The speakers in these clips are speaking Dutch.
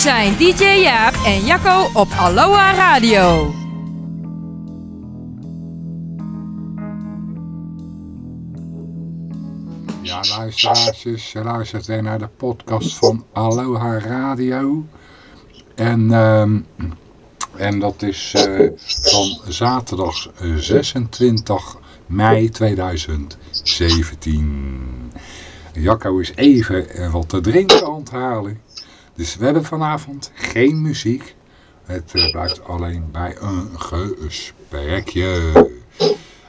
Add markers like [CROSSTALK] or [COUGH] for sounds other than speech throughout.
zijn DJ Jaap en Jacco op Aloha Radio. Ja, luisteraars, je luistert weer naar de podcast van Aloha Radio. En, ehm, en dat is eh, van zaterdag 26 mei 2017. Jacco is even wat te drinken aan het halen. Dus we hebben vanavond geen muziek. Het uh, blijft alleen bij een gesprekje.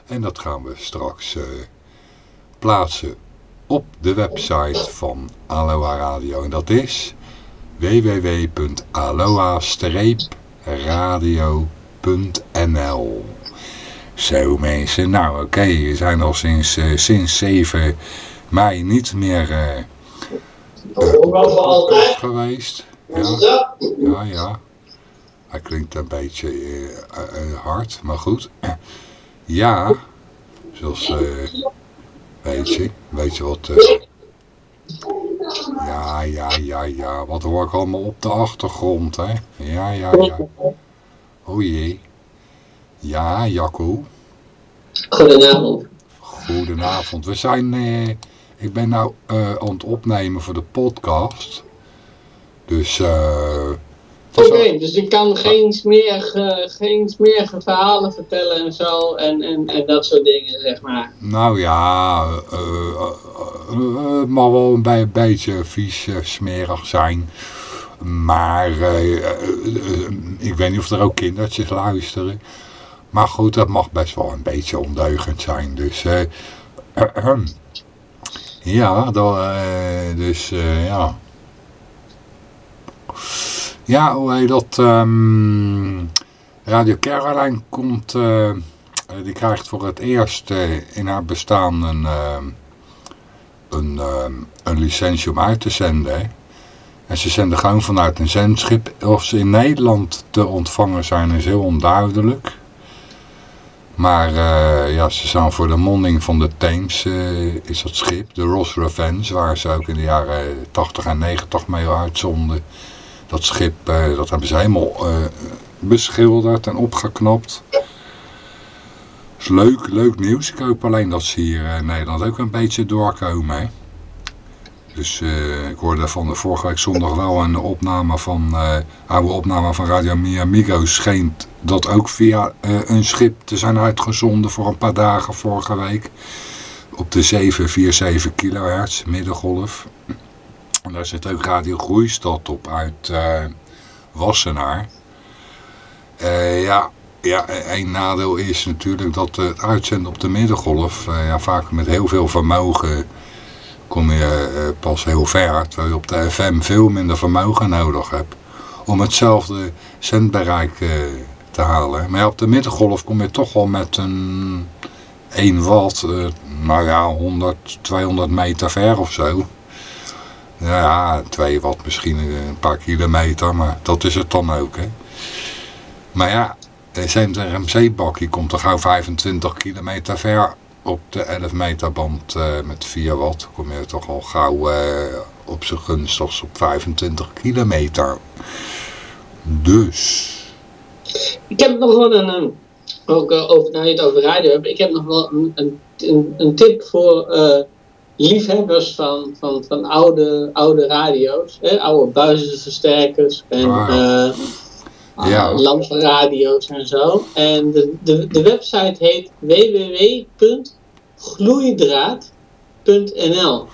En dat gaan we straks uh, plaatsen op de website van Aloha Radio. En dat is www.aloha-radio.nl Zo mensen, nou oké, we zijn al sinds, uh, sinds 7 mei niet meer uh, geweest. Ja, ja, ja. Hij klinkt een beetje hard, maar goed. [CLEARS THROAT] Ja, zoals, weet je, weet je wat... Ja, ja, ja, ja. Wat hoor ik allemaal op de achtergrond, hè? Ja, ja, ja. O jee. Ja, Jacco. Goedenavond. Goedenavond. We zijn... Eh, ik ben nou uh, aan het opnemen voor de podcast. Dus... eh. Oké, okay, dus ik kan geen smerige, geen smerige verhalen vertellen en zo en, en, en dat soort dingen, zeg maar. Nou ja, uh, uh, het mag wel een, een beetje vies, smerig zijn. Maar ik weet niet of er ook kindertjes luisteren. Maar goed, dat mag best wel een beetje ondeugend zijn. Dus [CLEARS THROAT] ja, dat, dus ja... Ja, hoe heet dat? Um, Radio Caroline komt, uh, die krijgt voor het eerst in haar bestaan een, uh, een, een licentie om uit te zenden. En ze zenden gewoon vanuit een zendschip. Of ze in Nederland te ontvangen zijn is heel onduidelijk. Maar ja, ze zijn voor de monding van de Thames is dat schip, de Ross Revenge, waar ze ook in de jaren 80 en 90 mee uitzonden. Dat schip, uh, dat hebben ze helemaal beschilderd en opgeknapt. Is leuk, leuk nieuws. Ik hoop alleen dat ze hier in Nederland ook een beetje doorkomen. Dus uh, ik hoorde van vorige week zondag wel een opname van, oude opname van Radio Miamigo. Schijnt dat ook via een schip te zijn uitgezonden voor een paar dagen vorige week. Op de 747 kilohertz middengolf. En daar zit ook Radio Groeistad op uit uh, Wassenaar. Uh, ja, ja, één nadeel is natuurlijk dat het uitzenden op de middengolf, uh, ja, vaak met heel veel vermogen kom je pas heel ver. Terwijl je op de FM veel minder vermogen nodig hebt om hetzelfde zendbereik te halen. Maar op de middengolf kom je toch wel met een 1 watt, nou ja, 100, 200 meter ver of zo. Ja, twee watt misschien een paar kilometer, maar dat is het dan ook. Hè. Maar ja, zijn RMC-bakkie komt toch gauw 25 kilometer ver op de 11 meter band uh, met 4 watt. kom je toch al gauw uh, op zijn gunstigst op 25 kilometer. Dus... Ik heb nog wel een, ook uh, over, nou je het over radio hebt, ik heb nog wel een, een, een tip voor liefhebbers van, van, van oude, oude radio's, hè, oude buizenversterkers en ah. Uh, ja. lampenradio's en zo. En de, de, de website heet www.gloeidraad.nl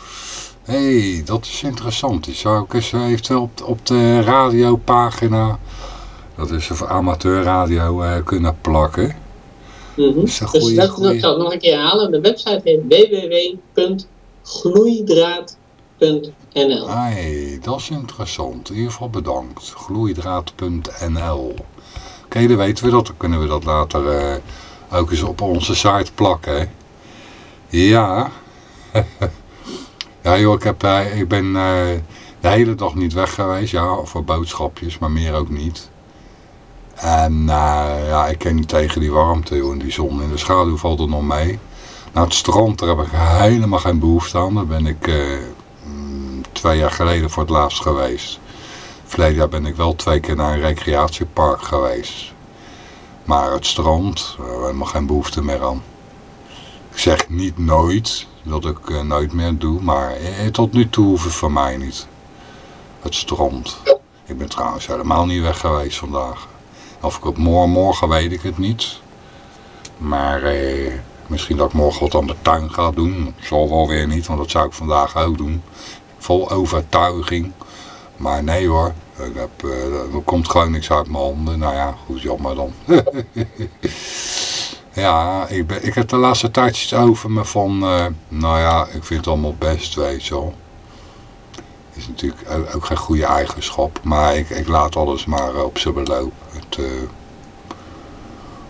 hey, dat is interessant. Die zou ik eens eventueel op, op de radiopagina, dat is voor amateurradio, uh, kunnen plakken. Mm -hmm. Dus dat, goeie... zal ik nog een keer halen. De website heet www Ai, dat is interessant. In ieder geval bedankt. Gloeidraad.nl. Oké, dan weten we dat. Dan kunnen we dat later uh, ook eens op onze site plakken. Ja. [LAUGHS] ja joh, ik, heb, uh, ik ben uh, de hele dag niet weg geweest. Ja, voor boodschapjes, maar meer ook niet. En ja, ik ken niet tegen die warmte joh, en die zon. In de schaduw valt er nog mee. Nou, het strand, daar heb ik helemaal geen behoefte aan. Daar ben ik twee jaar geleden voor het laatst geweest. Verleden jaar ben ik wel twee keer naar een recreatiepark geweest. Maar het strand, daar heb ik helemaal geen behoefte meer aan. Ik zeg niet nooit dat ik uh, nooit meer doe, maar uh, tot nu toe hoeft het voor mij niet. Het strand. Ik ben trouwens helemaal niet weg geweest vandaag. Of ik het morgen, morgen weet ik het niet. Maar eh, misschien dat ik morgen wat aan de tuin ga doen. Zal wel weer niet, want dat zou ik vandaag ook doen. Vol overtuiging. Maar nee hoor, ik heb, eh, er komt gewoon niks uit mijn handen. Nou ja, goed jammer dan. [LAUGHS] ja, ik, ben, ik heb de laatste tijdjes over me van... Uh, nou ja, ik vind het allemaal best, weet je wel. Is natuurlijk ook, ook geen goede eigenschap. Maar ik, ik laat alles maar op zijn beloop. Het, uh,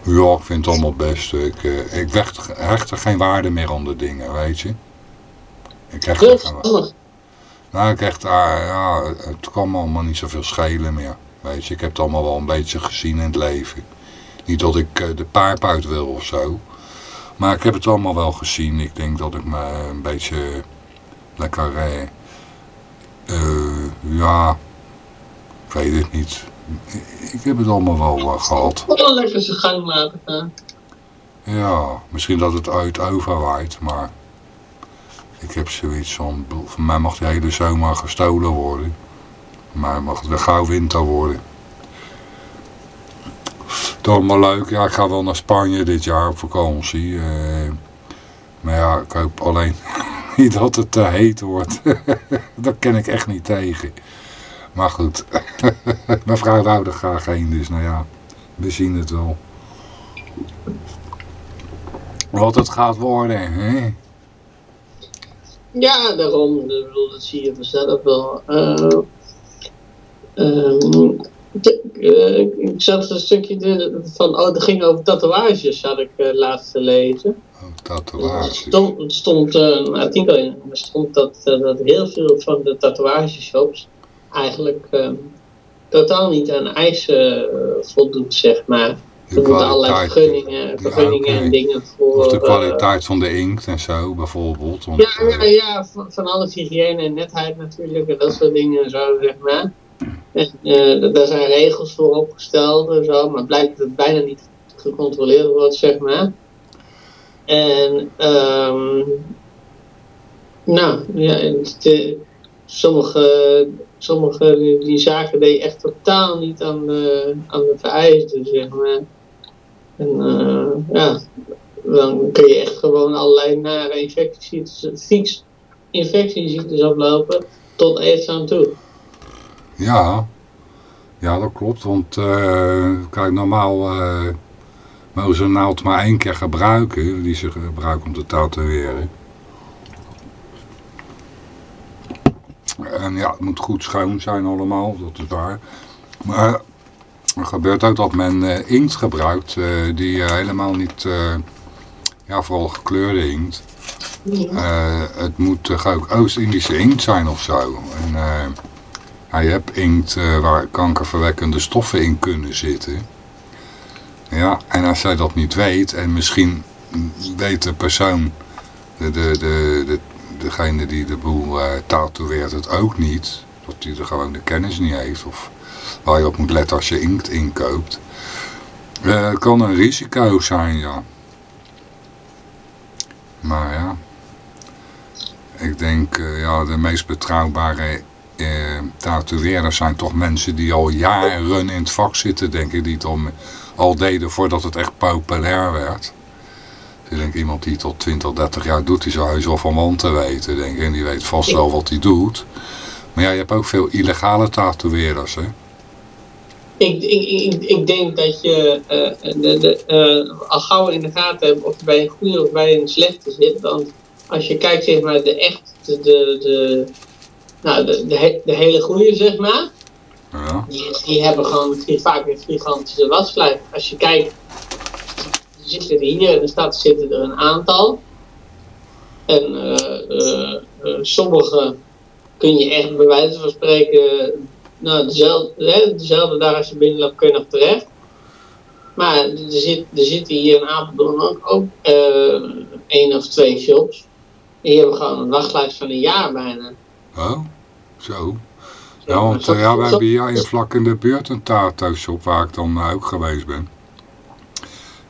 ja, ik vind het allemaal best. Ik, uh, ik hecht, hecht er geen waarde meer aan de dingen, weet je. Ik hecht er geen waarde. Nou, ik echt, uh, ja, het kan me allemaal niet zoveel schelen meer. Weet je, ik heb het allemaal wel een beetje gezien in het leven. Niet dat ik uh, de paard uit wil of zo. Maar ik heb het allemaal wel gezien. Ik denk dat ik me een beetje lekker, ja, ik weet het niet. Ik heb het allemaal wel uh, gehad. Wel lekker zijn gang gaan. Ja, misschien dat het uit overwaait, maar ik heb zoiets van, van mij mag de hele zomer gestolen worden. Maar mag het weer gauw winter worden. Toch maar leuk, ja ik ga wel naar Spanje dit jaar op vakantie. Uh, maar ja, ik hoop alleen [LAUGHS] niet dat het te heet wordt. [LAUGHS] Daar ken ik echt niet tegen. Maar goed, [LAUGHS] mijn vrouw wou er graag heen, dus nou ja, we zien het wel. Wat het gaat worden, hè? Ja, daarom, bedoel, dat zie je vanzelf wel. Uh, um, uh, ik zat een stukje de, van, oh, dat ging over tatoeages, had ik uh, laatst lezen. Oh, tatoeages. Het stond, stond een artikel in, er stond dat, dat heel veel van de tatoeageshops eigenlijk um, totaal niet aan eisen voldoet, zeg maar. Er moeten allerlei vergunningen, vergunningen ja, okay. en dingen voor... Of de kwaliteit uh, van de inkt en zo, bijvoorbeeld. Want, ja, ja, ja van, van alles hygiëne en netheid natuurlijk en dat soort dingen en zo, zeg maar. En, uh, daar zijn regels voor opgesteld en zo, maar blijkt dat het bijna niet gecontroleerd wordt, zeg maar. En, um, nou, ja, de, sommige sommige die, die zaken deed echt totaal niet aan de, aan de vereisten, zeg maar. En uh, ja, dan kun je echt gewoon allerlei nare infectieziektes, infectieziektes oplopen tot aids aan toe. Ja, ja dat klopt, want uh, kijk, normaal uh, mogen ze een naald maar één keer gebruiken, die ze gebruiken om te tatoeëren. En ja, het moet goed schoon zijn allemaal, dat is waar. Maar er gebeurt ook dat men uh, inkt gebruikt uh, die uh, helemaal niet, ja vooral gekleurde inkt. Ja. het moet ook Oost-Indische inkt zijn of zo. En ja, je hebt inkt waar kankerverwekkende stoffen in kunnen zitten. Ja, en als zij dat niet weet en misschien weet de persoon, de, de, de, de degene die de boel uh, tatoeëert het ook niet. Dat hij er gewoon de kennis niet heeft. Of waar je op moet letten als je inkt inkoopt. Uh, het kan een risico zijn, ja. Maar ja. Ik denk, uh, ja, de meest betrouwbare uh, tatoeëerders zijn toch mensen die al jaren in het vak zitten, denk ik. Die het al, al deden voordat het echt populair werd. Ik denk iemand die tot 20, 30 jaar doet, die zou heus wel van man te weten, denk ik. En die weet vast wel wat hij doet. Maar ja, je hebt ook veel illegale tatoeëerders, hè? Ik, ik, ik, ik denk dat je uh, de, de, uh, al gauw in de gaten hebt of je bij een goede of bij een slechte zit. Want als je kijkt zeg maar de echt, de, de, de nou, de, de, de, hele goede zeg maar. Ja. Die, die hebben gewoon vaak een gigantische waslijf. Als je kijkt zitten er hier in de stad zitten er een aantal. En uh, sommige kun je echt bij wijze van spreken, nou, dezelfde, hè, dezelfde dag als je binnenloopt kun je nog terecht. Maar er, zit, er zitten hier in Apeldoorn ook, ook één of twee shops. Die hebben gewoon een wachtlijst van een jaar bijna. Oh, zo. Ja, want ja, we hebben hier in vlak in de buurt een tato shop waar ik dan ook geweest ben.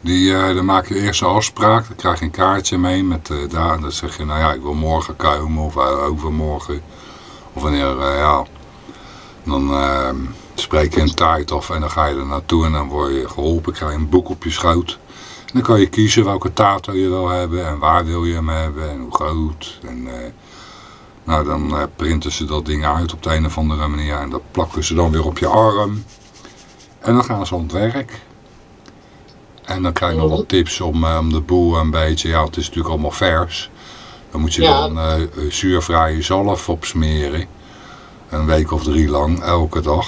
Die, uh, dan maak je eerst een afspraak, dan krijg je een kaartje mee met uh, daar. En dan zeg je, nou ja, ik wil morgen komen of overmorgen. Of wanneer, ja. Dan uh, spreek je een tijd af en dan ga je er naartoe en dan word je geholpen. krijg je een boek op je schoot. En dan kan je kiezen welke tato je wil hebben en waar wil je hem hebben en hoe groot. En, uh, nou, dan uh, printen ze dat ding uit op de een of andere manier en dat plakken ze dan weer op je arm. En dan gaan ze aan het werk. En dan krijg je nog wat tips om, uh, om de boel een beetje, ja het is natuurlijk allemaal vers. Dan moet je ja. dan zuurvrije zalf opsmeren. Een week of drie lang, elke dag.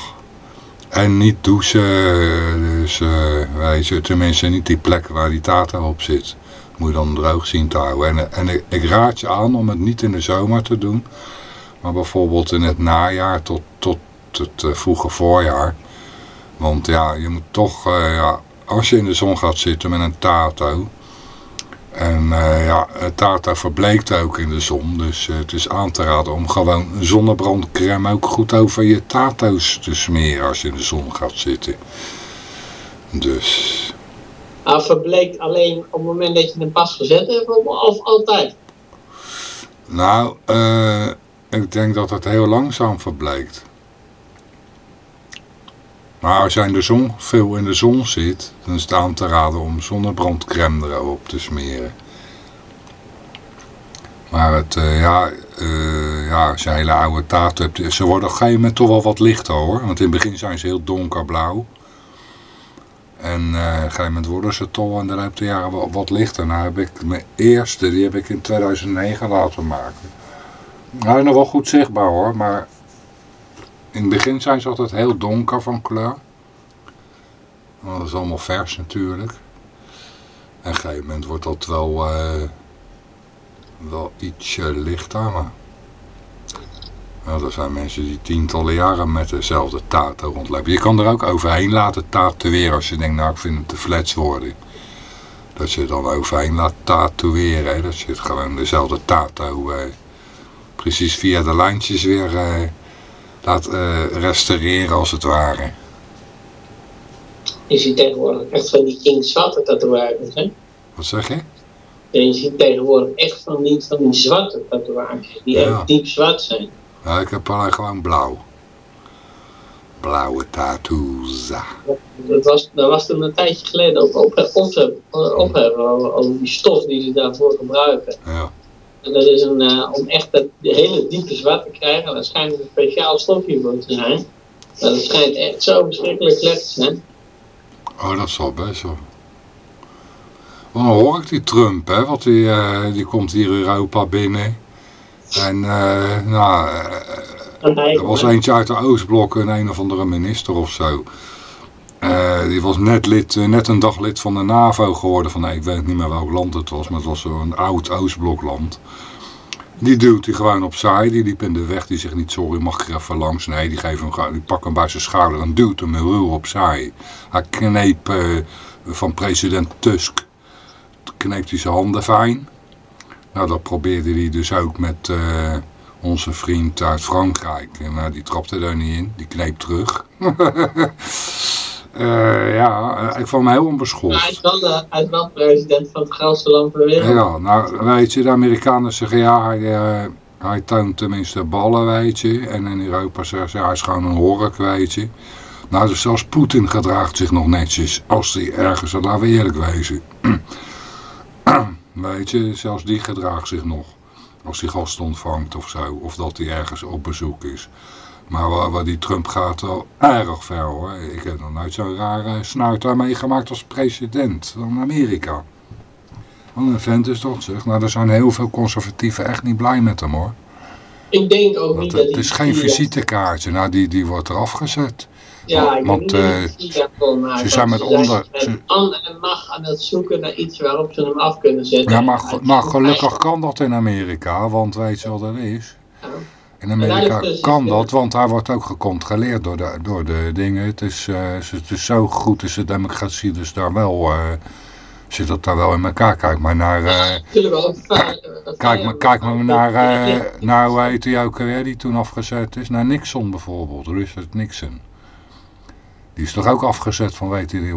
En niet douchen, dus uh, tenminste niet die plek waar die tato op zit. Moet je dan droog zien te houden. En, ik, raad je aan om het niet in de zomer te doen. Maar bijvoorbeeld in het najaar tot, tot het uh, vroege voorjaar. Want ja, je moet toch, uh, ja, als je in de zon gaat zitten met een tato... En uh, ja, tato verbleekt ook in de zon. Dus uh, het is aan te raden om gewoon zonnebrandcrème ook goed over je tato's te smeren als je in de zon gaat zitten. Dus... Maar verbleekt alleen op het moment dat je hem pas gezet hebt of altijd? Nou, uh, ik denk dat het heel langzaam verbleekt. Maar als jij in de zon, veel in de zon zit, dan is het aan te raden om zonnebrandcrème erop te smeren. Maar het, uh, ja, uh, ja, als je hele oude taart hebt, ze worden op een gegeven moment toch wel wat lichter hoor. Want in het begin zijn ze heel donkerblauw. En uh, op een gegeven moment worden ze toch in de loop der jaren wat, wat lichter. Nou heb ik mijn eerste, die heb ik in 2009 laten maken. Is nog wel goed zichtbaar hoor, maar in het begin zijn ze altijd heel donker van kleur. Dat is allemaal vers natuurlijk. En op een gegeven moment wordt dat wel, uh, wel ietsje lichter. Maar nou, er zijn mensen die tientallen jaren met dezelfde tato rondlopen. Je kan er ook overheen laten tatoeëren als je denkt, nou ik vind het te flats worden. Dat je dan overheen laat tatoeëren. Hè? Dat je het gewoon dezelfde tato uh, precies via de lijntjes weer... Uh, laat uh, restaureren als het ware. Je ziet tegenwoordig echt van die inktzwarte tatoeages, hè? Wat zeg je? Ja, je ziet tegenwoordig echt van die, van die zwarte tatoeages, die ja. echt diep zwart zijn. Ja, ik heb alleen gewoon blauw. Blauwe tattoos. Dat was, dat was toen een tijdje geleden ook opheffen op, op, over, over die stof die ze daarvoor gebruiken. Ja. En dat is een, uh, om echt de hele diepe zwart te krijgen, daar schijnt een speciaal stofje voor te zijn. Maar dat schijnt echt zo verschrikkelijk slecht te zijn. Oh, dat zal best wel. Dan hoor ik die Trump, hè, want die, uh, die komt hier Europa binnen. En uh, nou, er was eentje uit de Oostblok, een een of andere minister of zo. Uh, die was net, lid, uh, net een dag lid van de NAVO geworden. Van, nee, ik weet niet meer welk land het was, maar het was zo'n oud Oostblokland. Die duwt hij gewoon opzij, die liep in de weg, die zegt niet sorry, mag ik er even langs? Nee, die, geeft hem, die pakt hem bij zijn schouder en duwt hem ruw opzij. Hij kneep uh, van president Tusk, kneep hij zijn handen fijn. Nou, dat probeerde hij dus ook met onze vriend uit Frankrijk. En nou, die trapte er niet in, die kneep terug. [LAUGHS] Uh, ja, ik vond hem heel onbeschoft. hij is wel, de, hij is wel president van het grootste land ter wereld. Ja, nou weet je, de Amerikanen zeggen ja, hij, uh, hij toont tenminste ballen, weet je. En in Europa zeggen ze, ja, hij is gewoon een hork, weet je. Nou, dus zelfs Poetin gedraagt zich nog netjes, als hij ergens, laten we eerlijk wezen. [CLEARS THROAT] weet je, zelfs die gedraagt zich nog. Als hij gasten ontvangt of zo, of dat hij ergens op bezoek is. Maar waar, die Trump gaat wel erg ver hoor. Ik heb nog nooit zo'n rare snuit daar meegemaakt als president van Amerika. Wat een vent is dat zeg. Nou, er zijn heel veel conservatieven echt niet blij met hem hoor. Ik denk ook niet het, dat Het is geen visitekaartje. Nou, die, die wordt eraf gezet. Ja, ik Want, denk uh, niet dat maken. ze zijn met onder... Met Ze, an en macht aan het zoeken naar iets waarop ze hem af kunnen zetten. ja, maar, maar gelukkig kan dat in Amerika. Want weet je wat dat is? Ja. In Amerika kan dat, want daar wordt ook gecontroleerd door de, door de dingen. Het is, uh, het is zo goed, is de democratie dus daar wel, uh, zit dat daar wel in elkaar. Kijk maar naar, uh, kijk, maar, kijk maar naar, naar hoe heet die ook weer, die toen afgezet is. Naar Nixon bijvoorbeeld, Richard Nixon. Die is toch ook afgezet vanwege die,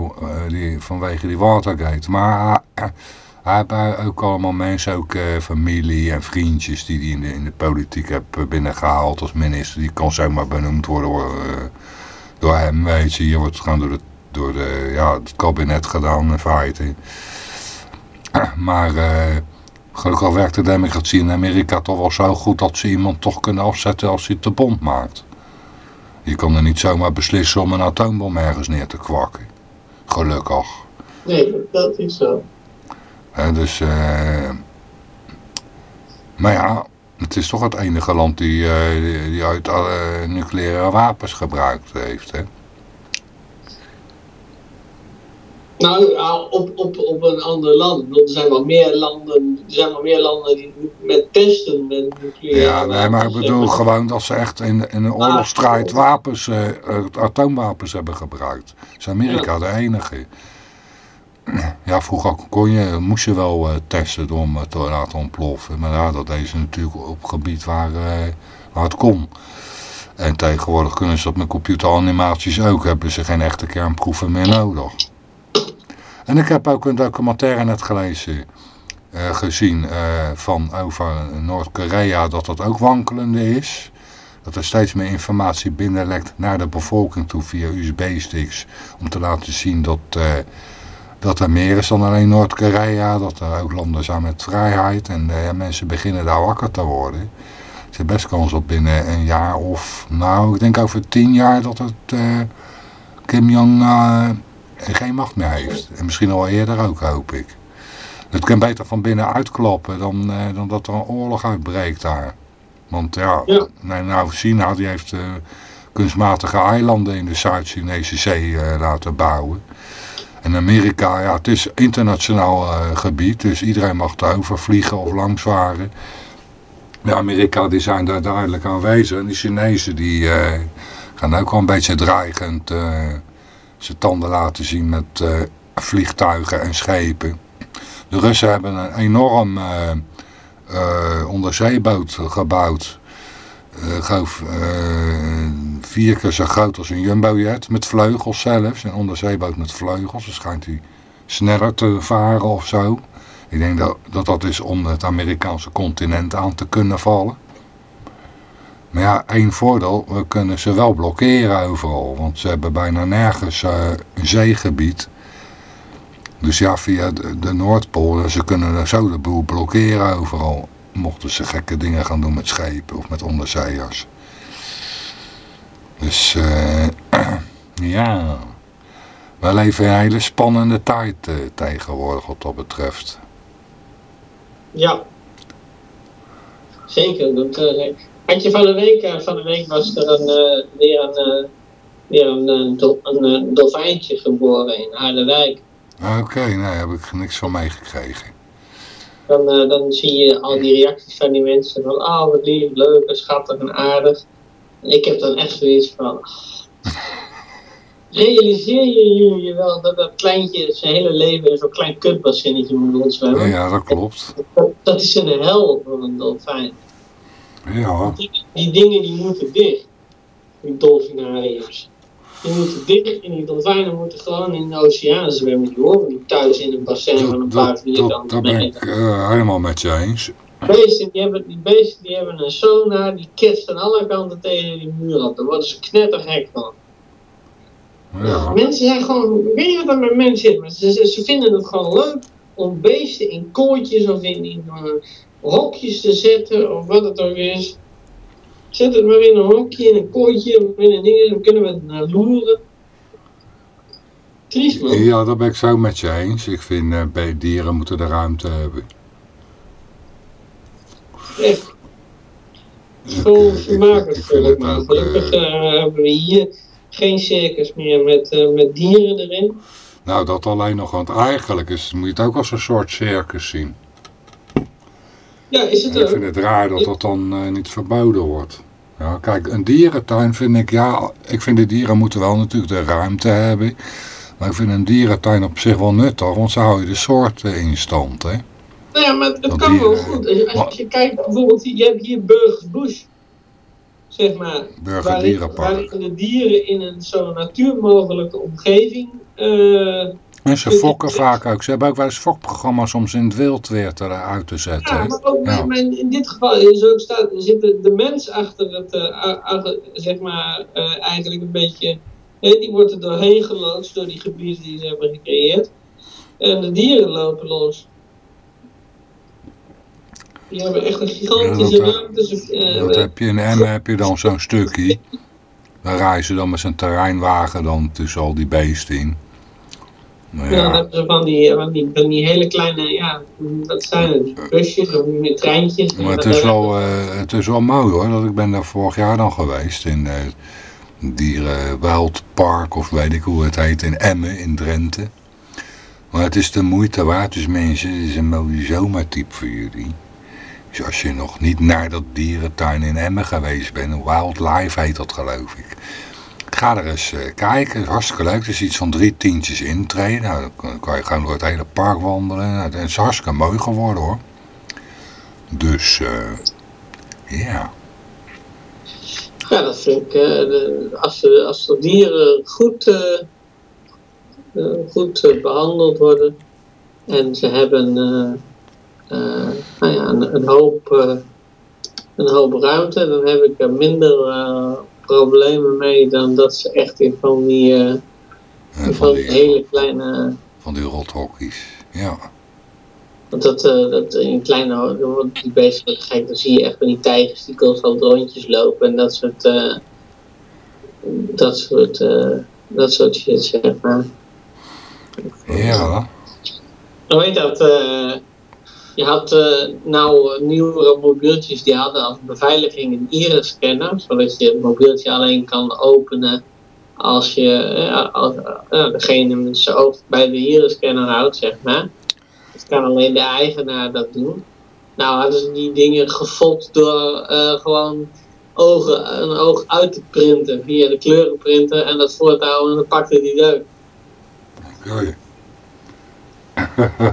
die, vanwege die Watergate. Maar Hij heeft ook allemaal mensen, ook uh, familie en vriendjes die hij in de, in de politiek heeft binnengehaald als minister. Die kan zomaar benoemd worden door, uh, door hem, weet je. Hier wordt gewoon door, de, door de, ja, het kabinet gedaan in feite. [CLEARS THROAT] Maar uh, gelukkig werkt de democratie in Amerika toch wel zo goed dat ze iemand toch kunnen afzetten als hij te bond maakt. Je kan er niet zomaar beslissen om een atoombom ergens neer te kwakken. Gelukkig. Nee, dat is zo. Dus, uh, maar ja, het is toch het enige land die, uh, die uit nucleaire wapens gebruikt heeft. Hè? Nou, op, op, op een ander land. Er zijn wel meer landen, er zijn wel meer landen die met testen met nucleaire Ja, nee, maar ik bedoel gewoon dat ze echt in, in een oorlogsstrijd wapens, uh, atoomwapens hebben gebruikt. Is Amerika ja. de enige. Ja, vroeger kon je, moest je wel uh, testen om het te laten ontploffen. Maar ja, dat deed ze natuurlijk op gebied waar, uh, waar het kon. En tegenwoordig kunnen ze dat met computeranimaties ook. Hebben ze geen echte kernproeven meer nodig. En ik heb ook een documentaire net gelezen, uh, gezien van over Noord-Korea, dat dat ook wankelende is. Dat er steeds meer informatie binnenlekt naar de bevolking toe via USB-sticks. Om te laten zien dat, dat er meer is dan alleen Noord-Korea. Dat er ook landen zijn met vrijheid. En ja, mensen beginnen daar wakker te worden. Er is best kans op binnen een jaar of, nou ik denk over tien jaar dat het Kim Jong geen macht meer heeft. En misschien al eerder ook, hoop ik. Het kan beter van binnen uitkloppen dan, dan dat er een oorlog uitbreekt daar. Want ja, ja. Nee, nou China die heeft uh, kunstmatige eilanden in de Zuid-Chinese zee uh, laten bouwen. En Amerika, ja, het is internationaal gebied, dus iedereen mag erover vliegen of langs varen. De Amerika die zijn daar duidelijk aanwezig. En de Chinezen die gaan ook wel een beetje dreigend zijn tanden laten zien met uh, vliegtuigen en schepen. De Russen hebben een enorm uh, uh, onderzeeboot gebouwd. Geloof, vier keer zo groot als een jumbojet met vleugels zelfs. Een onderzeeboot met vleugels. Dan schijnt hij sneller te varen of zo. Ik denk dat, dat dat is om het Amerikaanse continent aan te kunnen vallen. Maar ja, één voordeel, we kunnen ze wel blokkeren overal. Want ze hebben bijna nergens uh, een zeegebied. Dus ja, via de, Noordpool, ze kunnen zo de boel blokkeren overal. Mochten ze gekke dingen gaan doen met schepen of met onderzeeërs. Dus uh, [CLEARS THROAT] ja, we leven een hele spannende tijd uh, tegenwoordig wat dat betreft. Ja, zeker. Dat, uh, had je van de week, uh, van de week was er een, weer een, weer een, een dolfijntje geboren in Harderwijk. Oké, okay, nee, daar heb ik niks van meegekregen. Dan, dan zie je al die reacties van die mensen van, oh wat lief, leuk en schattig en aardig. En ik heb dan echt zoiets van, realiseer je je wel dat dat kleintje zijn hele leven in zo'n klein kutbassinnetje moet rondzwemmen? Ja, dat klopt. Dat, dat is een hel voor een dolfijn. Ja. Die, die, dingen die moeten dicht. Die dolfinariums. Die moeten dicht en die dolfijnen moeten gewoon in de oceaan zwemmen. Die horen niet thuis in een bassin van een paar vierkante. Dat ben ik uh, helemaal met je eens. Beesten, die, hebben, die beesten die hebben een sonar, die ketst aan alle kanten tegen die muur op. Daar worden ze knettergek van. Ja. Mensen zijn gewoon, ik weet niet wat er met mensen zit, maar ze, ze, ze, vinden het gewoon leuk om beesten in kooitjes of in, in uh, hokjes te zetten, of wat het ook is. Zet het maar in een hokje, in een kooitje, in een ding, dan kunnen we het naar loeren. Triest man. Ja, dat ben ik zo met je eens. Ik vind uh, bij dieren moeten de ruimte hebben. Echt. Gewoon vermakelijk vind maar. Gelukkig hebben we hier geen circus meer met, uh, met dieren erin. Nou, dat alleen nog, want eigenlijk is, moet je het ook als een soort circus zien. Ja, is het ik vind het raar dat dat dan uh, niet verboden wordt. Ja, kijk, een dierentuin vind ik, ja, ik vind de dieren moeten wel natuurlijk de ruimte hebben. Maar ik vind een dierentuin op zich wel nuttig, want zo hou je de soorten in stand, hè. Nou ja, maar het dat kan dieren, wel goed. Als, je kijkt bijvoorbeeld, je hebt hier Burgers Bush, zeg maar. Burgerdierenpark. Waarin de dieren in een zo natuur mogelijke omgeving uh, En ze fokken vaak ook. Ze hebben ook wel eens fokprogramma's om ze in het wild weer te, uit te zetten. Ja, maar ook Ja. in dit geval is ook staat, zit de mens achter het, eh, zeg maar, eh, eigenlijk een beetje, die wordt er doorheen geloodst door die gebieden die ze hebben gecreëerd. En de dieren lopen los. Die hebben echt een gigantische Ja, dat, eh, ruimte. eh, Dat heb je in Emmen heb je dan zo'n stukje. Daar rijden ze dan met zijn terreinwagen dan tussen al die beesten in. Nou Ja, dan ja, hebben ze van die, van die, van die hele kleine, ja, wat zijn het, die busjes of die treintjes. maar het is, wel, eh, het is wel mooi hoor. Dat ik ben daar vorig jaar dan geweest in eh Dierenwildpark of weet ik hoe het heet in Emmen in Drenthe. Maar het is de moeite waard. Dus mensen, het is een mooie zomertip voor jullie. Dus als je nog niet naar dat dierentuin in Emmen geweest bent, Wildlife heet dat geloof ik. Ga er eens eh, kijken, het is hartstikke leuk. Is iets van drie tientjes intreden. Nou, dan kan- je gewoon door het hele park wandelen. Nou, Het is hartstikke mooi geworden hoor. Dus, eh, ja. Ja, dat vind ik, eh, als, de, als de dieren goed, goed eh, behandeld worden en ze hebben nou ja, een, een, hoop, een hoop ruimte, dan heb ik er minder problemen mee dan dat ze echt in van die, eh, van van die hele kleine... van die rothokkies. Ja. Want dat, eh, dat in kleine dan wordt die beesten worden gek, dan zie je echt van die tijgers die constant rondjes lopen en dat soort, eh, dat soort, eh, dat soort shit, zeg maar. Ja. Dan weet dat, eh, je had eh, nou eh, nieuwere mobieltjes die hadden als beveiliging een iris-scanner, zodat je het mobieltje alleen kan openen als je eh, degene met zijn oog bij de iris-scanner houdt, zeg maar. Het kan alleen de eigenaar dat doen. Nou hadden ze die dingen gefot door gewoon ogen, een oog uit te printen via de kleurenprinter en dat voor houden en dan pakte die deuk. Oké.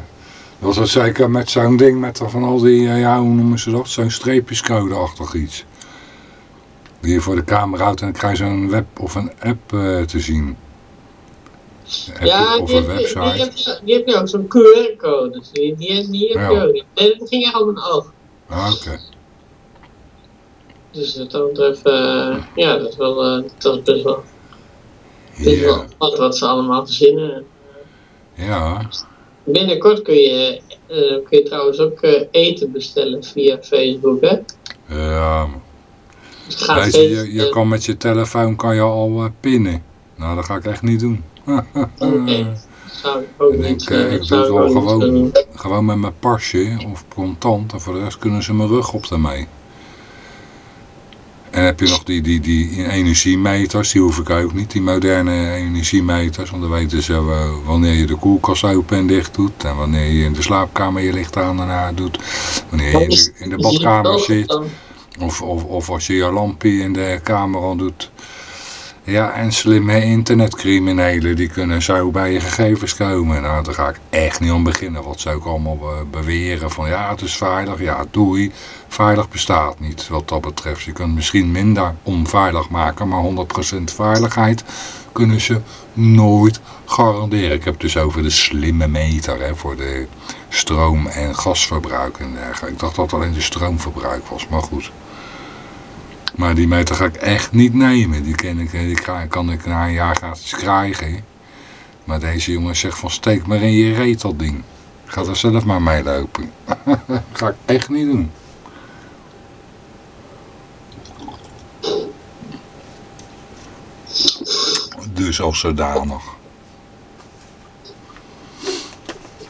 [LAUGHS] Dat was zeker met zo'n ding met van al die, eh, ja hoe noemen ze dat? Zo'n streepjescode-achtig iets. Die je voor de camera houdt en dan krijg je zo'n web of een app eh, te zien. App Ja, of die een heb, je- die, heb, je- die heb je ook, zo'n QR-code. Die, die, die heb je Ja. ook niet. Nee, dat ging echt op een oog. Ah, Oké. Dus dat betreft, eh, ja, dat is wel, dat is best wel, best wel wat, wat ze allemaal verzinnen. Ja. Binnenkort kun je, eh, kun je trouwens ook eh, eten bestellen via Facebook, hè? Ja. Dus het gaat Weet je, je, je kan met je telefoon kan je al eh, pinnen. Nou, dat ga ik echt niet doen. [LAUGHS] Oké. zou ik ook Ik niet, eh, eh, ik doe het ik wel gewoon, gewoon met mijn pasje of contant. En voor de rest kunnen ze mijn rug op ermee. En heb je nog die, die, die energiemeters, die hoef ik ook niet. Die moderne energiemeters. Want dan weten ze eh, wanneer je de koelkast open en dicht doet. En wanneer je in de slaapkamer je licht aan en uit doet. Wanneer je in de, in de badkamer zit. Of, of, of als je je lampje in de kamer al doet. Ja, en slimme internetcriminelen die kunnen zo bij je gegevens komen. Nou, daar ga ik echt niet aan beginnen. Wat ze ook allemaal eh, beweren van ja, het is veilig. Ja, doei. Veilig bestaat niet wat dat betreft. Je kunt misschien minder onveilig maken, maar 100% veiligheid kunnen ze nooit garanderen. Ik heb het dus over de slimme meter hè, voor de stroom- en gasverbruik en dergelijke. Ik dacht dat alleen de stroomverbruik was, maar goed. Maar die meter ga ik echt niet nemen. Die, ken ik, kan ik na een jaar gratis krijgen. Maar deze jongen zegt van steek maar in je reet dat ding. Ga er zelf maar mee lopen. [LAUGHS] ga ik echt niet doen. Dus als zodanig.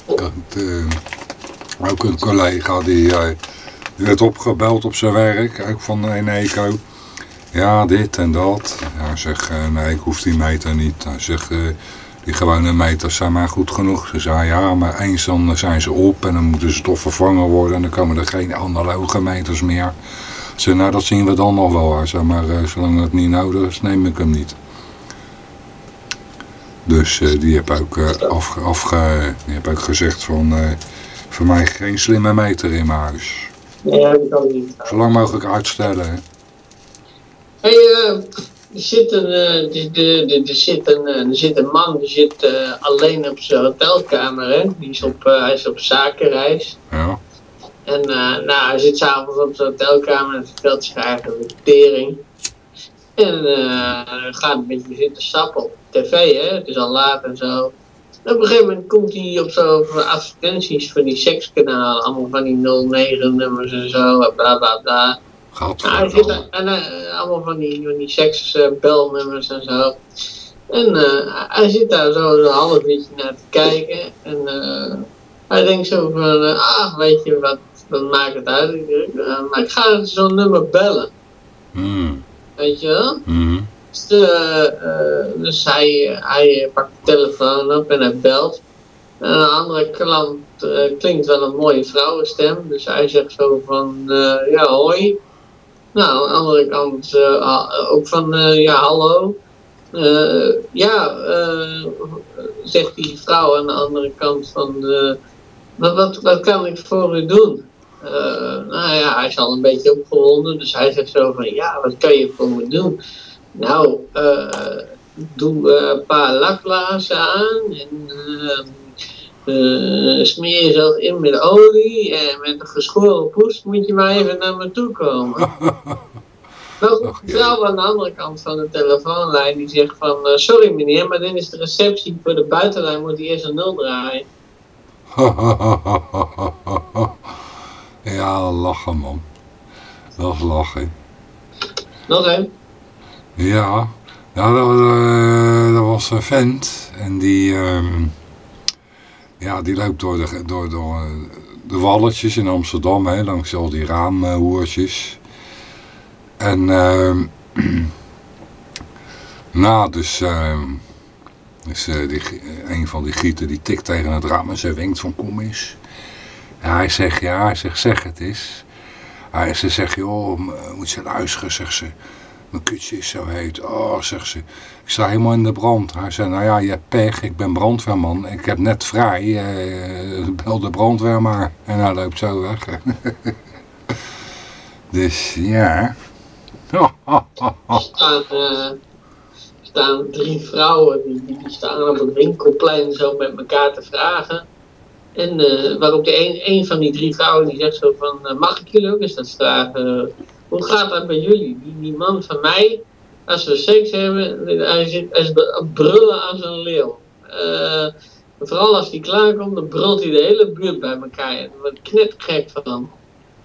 Ik had, eh, ook een collega die, eh, die werd opgebeld op zijn werk, ook van een eco. Ja, dit en dat. Ja, hij zegt, eh, nee, ik hoef die meter niet. Hij zegt, eh, die gewone meters zijn maar goed genoeg. Ze zei, ja, maar eens dan zijn ze op en dan moeten ze toch vervangen worden. En dan komen er geen analoge meters meer. Ze nou, dat zien we dan nog wel. Maar eh, zolang het niet nodig is, neem ik hem niet. Dus die heb ook, afge, afge, die heb ook gezegd van, voor mij geen slimme meter in mijn huis. Nee, heb ik ook niet. Zolang mogelijk uitstellen. hè. Hey, eh, er zit een, eh, er, zit een, eh, er zit een man die zit eh, alleen op zijn hotelkamer. Hè? Die is op, hij is op zakenreis. Ja. En nou, hij zit s'avonds op zijn hotelkamer en vertelt zich eigenlijk de tering. En gaat een beetje zitten stappen op tv, hè? het is al laat en zo. En op een gegeven moment komt hij op zo'n advertenties van die sekskanalen, allemaal van die 09 nummers en zo, bla bla bla. Gaat nou, hij zit en, uh, allemaal van die, van die seksbelnummers en zo. En uh, hij zit daar zo een half uurtje naar te kijken. En hij denkt zo van, ah, weet je wat, wat maakt het uit? maar ik ga zo'n nummer bellen. Mm. Weet je wel? Mm. Dus, dus hij, hij pakt de telefoon op en hij belt. En aan de andere klant klinkt wel een mooie vrouwenstem. Dus hij zegt zo van, ja hoi. Nou, aan de andere kant ook van, ja, hallo. Ja, zegt die vrouw aan de andere kant van, wat, wat, wat kan ik voor u doen? nou ja, hij is al een beetje opgewonden, dus hij zegt zo van, ja, wat kan je voor me doen? Nou, doe een paar lakblazen aan en uh, smeer jezelf in met olie en met een geschoren poes moet je maar even naar me toe komen. [LAUGHS] Nou, vrouw aan de andere kant van de telefoonlijn die zegt van, uh, sorry meneer, maar dit is de receptie voor de buitenlijn, moet hij eerst een nul draaien. [LAUGHS] ja, lachen man. Dat is lachen. Nog één? Ja, ja dat, dat was een vent en die... Um, ja, die loopt door de, door, door de walletjes in Amsterdam, hè, langs al die raamhoertjes. En uh, [CLEARS THROAT] nou, dus, uh, dus uh, die, een van die gieten die tikt tegen het raam en ze wenkt van kom eens. En hij zegt ja, hij zegt zeg het eens. Hij, ze zegt joh, moet je luisteren, zegt ze. Mijn kutje is zo heet. Oh, zegt ze. Ik sta helemaal in de brand. Hij zei, nou ja, je hebt pech. Ik ben brandweerman. Ik heb net vrij. Uh, bel de brandweer maar. En hij loopt zo weg. [LAUGHS] dus ja. er staan, drie vrouwen. Die, die staan op het winkelplein zo met elkaar te vragen. En uh, waarop de een, een van die drie vrouwen die zegt zo van... mag ik jullie ook eens dat vragen? Hoe gaat dat bij jullie? Die, man van mij, als we seks hebben, hij zit hij brullen als een leeuw. Uh, vooral als hij klaarkomt, dan brult hij de hele buurt bij elkaar. En wordt knetgek van.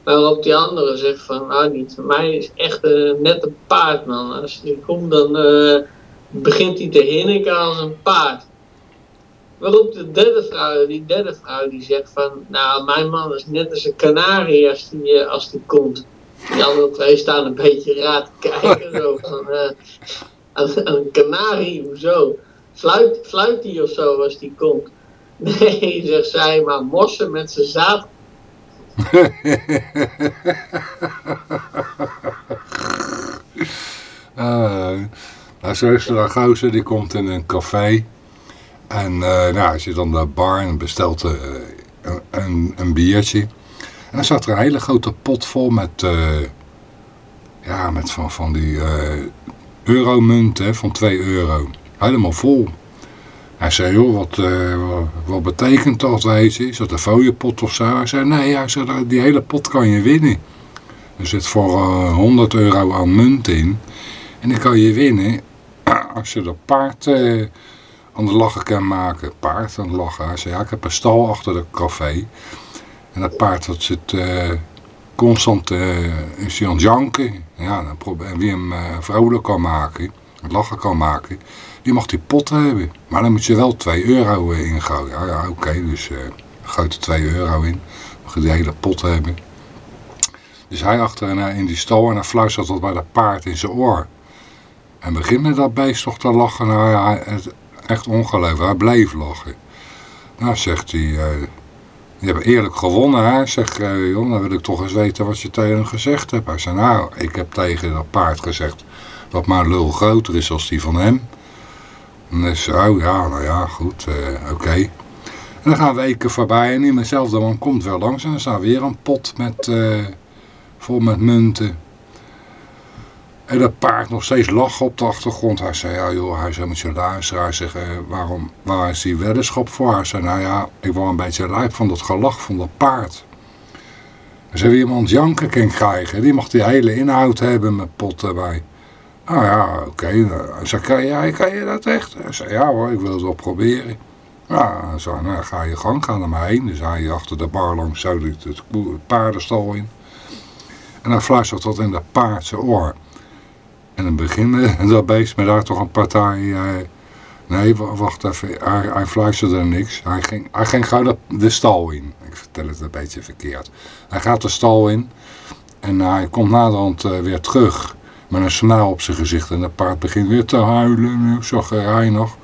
Waarop die andere zegt van, nou niet, mij is echt uh, net een paard man. Als hij komt dan uh, begint hij te hinniken als een paard. Waarop de derde vrouw, die derde vrouw die zegt van, nou mijn man is net als een kanarie als die, als die komt. Die andere twee staan een beetje raar te kijken. Zo van, aan, een kanarie, hoezo? Fluit, fluit die of zo als die komt? Nee, zegt zij, maar mossen met zijn zaad. uh, [LAUGHS] nou, zo is er een gozer, die komt in een café. En uh, nou, zit aan de bar en bestelt een, een, een biertje. En dan zat er een hele grote pot vol met, uh, ja, met van, van die uh, euromunten van 2 euro. Helemaal vol. Hij zei, joh, wat, uh, wat, betekent dat, weet? Is dat een fooiepot of zo? Hij zei, nee, zei, die hele pot kan je winnen. Er zit voor 100 euro aan munt in. En die kan je winnen [CLEARS THROAT] als je dat paard aan de lachen kan maken. Paard aan de lachen. Hij zei, ja, ik heb een stal achter de café. En dat paard dat zit uh, constant uh, is aan janken. Ja, en wie hem uh, vrolijk kan maken, het lachen kan maken, die mag die pot hebben. Maar dan moet je wel 2 euro ingooien. Ja, ja oké, dus uh, gooit er 2 euro in. Mag je die hele pot hebben. Dus hij achter in die stal en hij fluistert dat bij dat paard in zijn oor. En begint met dat beest toch te lachen. Nou ja, het, echt ongelooflijk. Hij bleef lachen. Nou zegt hij... Je hebt eerlijk gewonnen, hè? Zeg, joh, dan wil ik toch eens weten wat je tegen hem gezegd hebt. Hij zei, nou, ik heb tegen dat paard gezegd dat mijn lul groter is als die van hem. En dan oh ja, nou ja, goed, uh, oké. En dan gaan weken voorbij en in dezelfde man komt wel langs en dan staat weer een pot met, uh, vol met munten. En dat paard nog steeds lachen op de achtergrond. Hij zei, ja joh, hij zei, moet je luisteren. Hij zegt, eh, waarom, waar is die weddenschap voor? Hij zei, nou ja, ik word een beetje lijp van dat gelach van dat paard. Hij zei, wie iemand janken kan krijgen, die mag die hele inhoud hebben met pot erbij. Nou ja, oké. Hij zei, kan, jij, kan je dat echt? Hij zei, ja hoor, ik wil het wel proberen. Ja, hij zei, nou ga je gang, ga er maar heen. Dus hij achter de bar langs zo het, paardenstal in. En dan fluistert dat in de paard zijn oor. En dan beginnen [LAUGHS] dat beest met daar toch een partij... Eh, nee, wacht even, hij, hij fluisterde niks. Hij ging, hij ging gauw de, stal in. Ik vertel het een beetje verkeerd. Hij gaat de stal in en hij komt naderhand uh, weer terug met een snaal op zijn gezicht. En het paard begint weer te huilen, zag hij nog.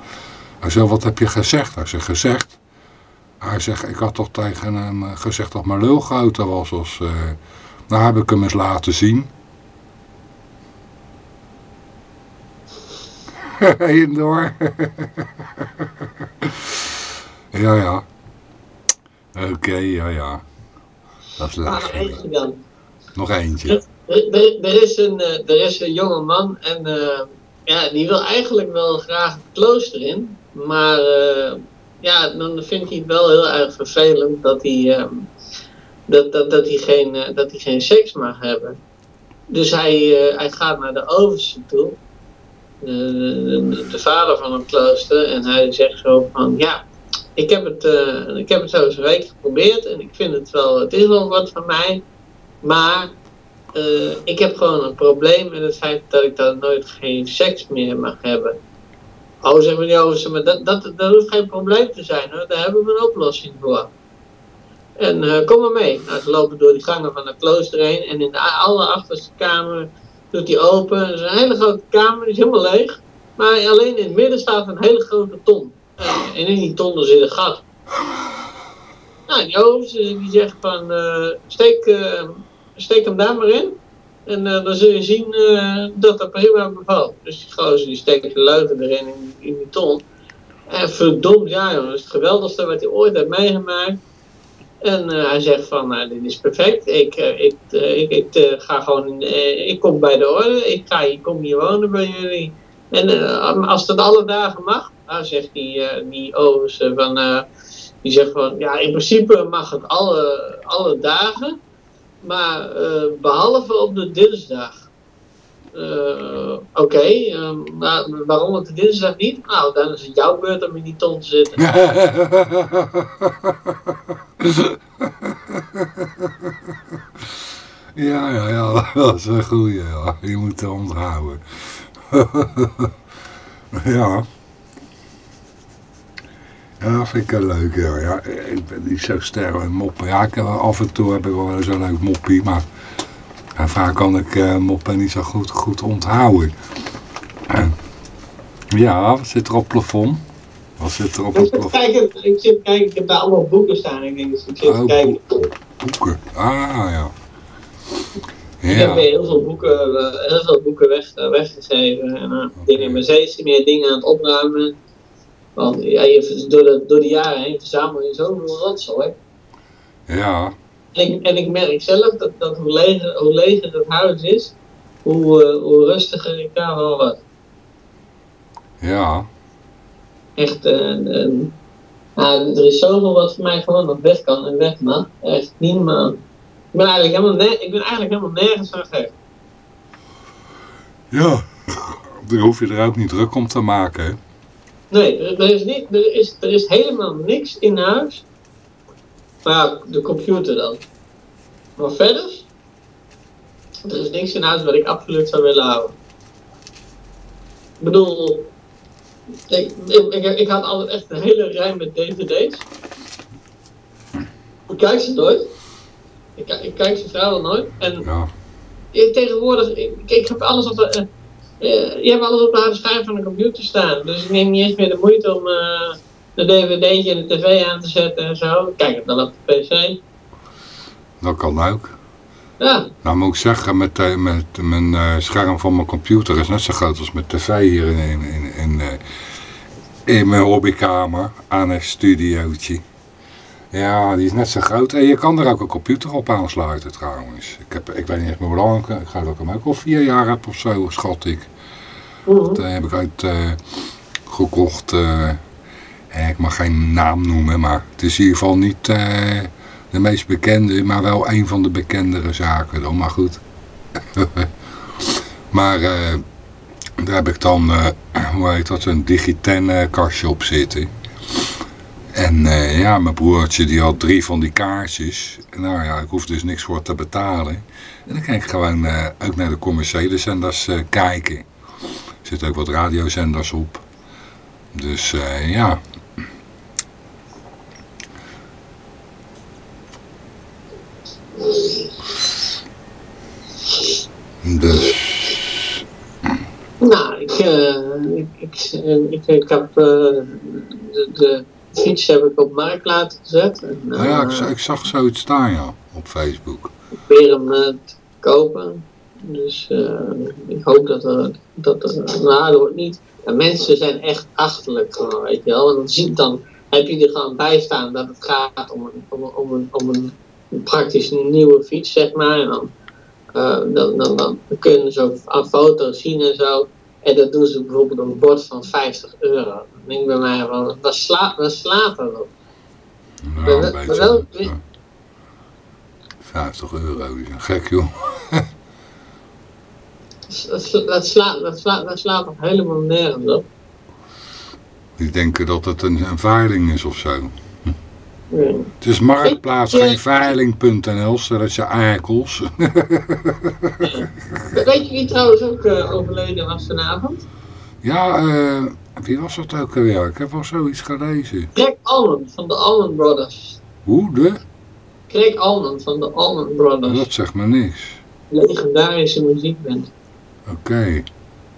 Hij zei, wat heb je gezegd? Hij zei, gezegd? Hij zegt, ik had toch tegen hem eh, gezegd dat mijn lul was. Als, nou heb ik hem eens laten zien. [LAUGHS] Heen door. [LAUGHS] ja, ja. Oké, ja, ja. Dat is leuk. eentje dan. Nog eentje. Er, er, is een, eh, er is een jonge man en uh, ja, die wil eigenlijk wel graag het klooster in. Maar uh, ja, dan vindt hij het wel heel erg vervelend dat hij, uh, dat, dat, dat, hij, geen, dat hij geen seks mag hebben. Dus hij, hij gaat naar de overste toe de, de, vader van het klooster. En hij zegt zo van, ja, ik heb het, uh, ik heb het zo eens een week geprobeerd en ik vind het wel, het is wel wat van mij. Maar uh, ik heb gewoon een probleem met het feit dat ik dan nooit geen seks meer mag hebben. Oh, zeg maar, ja, maar dat, dat, dat hoeft geen probleem te zijn hoor, daar hebben we een oplossing voor. En kom maar mee. Nou, ze lopen door die gangen van het klooster heen en in de allerachterste kamer doet hij open. Het is een hele grote kamer, die is helemaal leeg. Maar alleen in het midden staat een hele grote ton. en in die ton zit een gat. Nou, die hoofd die zegt van, uh, steek, uh, steek hem daar maar in. En dan zul je zien dat dat prima bevalt. Dus die gozer die steekt de luiden erin in, in die ton. En verdomd, ja jongens, het geweldigste wat hij ooit heeft meegemaakt. En uh, hij zegt van, nou, dit is perfect. Ik, uh, ik, ik, ik ga gewoon, ik kom bij de orde. Ik, ga, ik kom hier wonen bij jullie. En als dat alle dagen mag, nou zegt die, die Oos van, die zegt van, ja, in principe mag het alle, alle dagen. Maar behalve op de dinsdag. Uh, Oké, um, maar waarom op de dinsdag niet? Nou, dan is het jouw beurt om in die ton te zitten. [LAUGHS] ja, ja, ja, [LAUGHS] dat is een goeie. Je moet het onthouden. [LAUGHS] ja. Ja, vind ik een leuk. Ja. ja. ik ben niet zo sterk in moppen. Ja, af en toe heb ik wel eens een leuk moppie, maar en vaak kan ik uh, moppen niet zo goed, goed onthouden. Uh, ja, wat zit er op plafond? Wat zit er op het plafond? Kijken, ik zit kijken, ik heb daar allemaal boeken staan. Ik denk, dus ik zit oh, kijken. Boeken, ah ja. Ja. Ik heb heel veel boeken, uh, heel veel boeken weg, weggegeven. En, uh, okay. dingen, maar steeds meer dingen aan het opruimen. Want ja, je, door, de, door de jaren heen verzamel je zoveel rotzooi. Ja. En ik, en ik merk zelf dat, dat hoe, leger, hoe leger het huis is, hoe, uh, hoe rustiger ik daar wel word. Ja. Echt, uh, uh, er is zoveel wat voor mij gewoon nog weg kan en weg mag. Echt niemand. Ik ben eigenlijk helemaal, ik ben eigenlijk helemaal nergens aan gek. Ja, [LAUGHS] daar hoef je er ook niet druk om te maken. Nee, er, er, is niet, er, is, er is helemaal niks in huis maar ja, de computer dan. Maar verder, er is niks in huis wat ik absoluut zou willen houden. Ik bedoel, ik, ik, ik, had altijd echt een hele rij met dvd's. Ik kijk ze nooit. Ik, ik kijk ze vrijwel nooit. En ja. tegenwoordig, ik, ik heb alles op de... Uh, je hebt alles op de harde schijf van de computer staan. Dus ik neem niet eens meer de moeite om... Uh, een dvd'tje en de tv aan te zetten en zo. Kijk het dan op de pc. Dat kan ook. Ja. Nou moet ik zeggen, met, uh, met mijn uh, scherm van mijn computer is net zo groot als mijn tv hier in, in, in, uh, in mijn hobbykamer aan een studiootje. Ja, die is net zo groot. En je kan er ook een computer op aansluiten trouwens. Ik, heb, ik weet niet echt meer hoe lang. Ik geloof dat ik hem ook al vier jaar heb of zo, schat ik. Mhm. Dat eh, heb ik uit eh, gekocht. Eh, ik mag geen naam noemen, maar het is in ieder geval niet eh, de meest bekende, maar wel een van de bekendere zaken dan. Maar goed. [LAUGHS] maar eh, daar heb ik dan, hoe heet dat, een Digiten kastje op zitten. En ja, mijn broertje die had drie van die kaartjes. Nou ja, ik hoef dus niks voor te betalen. En dan kan ik gewoon ook naar de commerciële zenders kijken. Er zitten ook wat radiozenders op. Dus ja. Dus, Nou, ik, eh, ik, ik, ik, ik heb eh, de, de fiets heb ik op markt laten gezet. En, nou ja, ik, eh, ik zag zoiets staan ja, op Facebook. ik probeer hem te kopen. Dus ik hoop dat er, dat er, nou wordt niet. Ja, mensen zijn echt achterlijk gewoon, weet je wel. En dan, dan heb je er gewoon bij staan dat het gaat om een, om, een- om, een, om een, praktisch nieuwe fiets, zeg maar. En dan, eh, dan, dan, dan kunnen ze ook aan foto's zien en zo. En dat doen ze bijvoorbeeld op een bord van 50 euro. Dan denk ik bij mij van, waar, sla, waar slaat dat op? Nou, Maar een wel- beetje. wel- ja. 50 euro, die zijn gek joh. Dat, sla- dat, slaat, dat, slaat, dat slaat nog helemaal nergens op. Die denken dat het een, een veiling is of zo. Nee. Het is marktplaats, Ja. geen veiling.nl, zodat je eikels. [LAUGHS] Weet je wie trouwens ook eh, overleden was vanavond? Ja, eh, wie was dat ook alweer? Ik heb wel zoiets gelezen. Craig Allman van de Allman Brothers. Hoe de? Craig Allman van de Allman Brothers. Dat zegt me niks. Legendarische muziekband. Oké.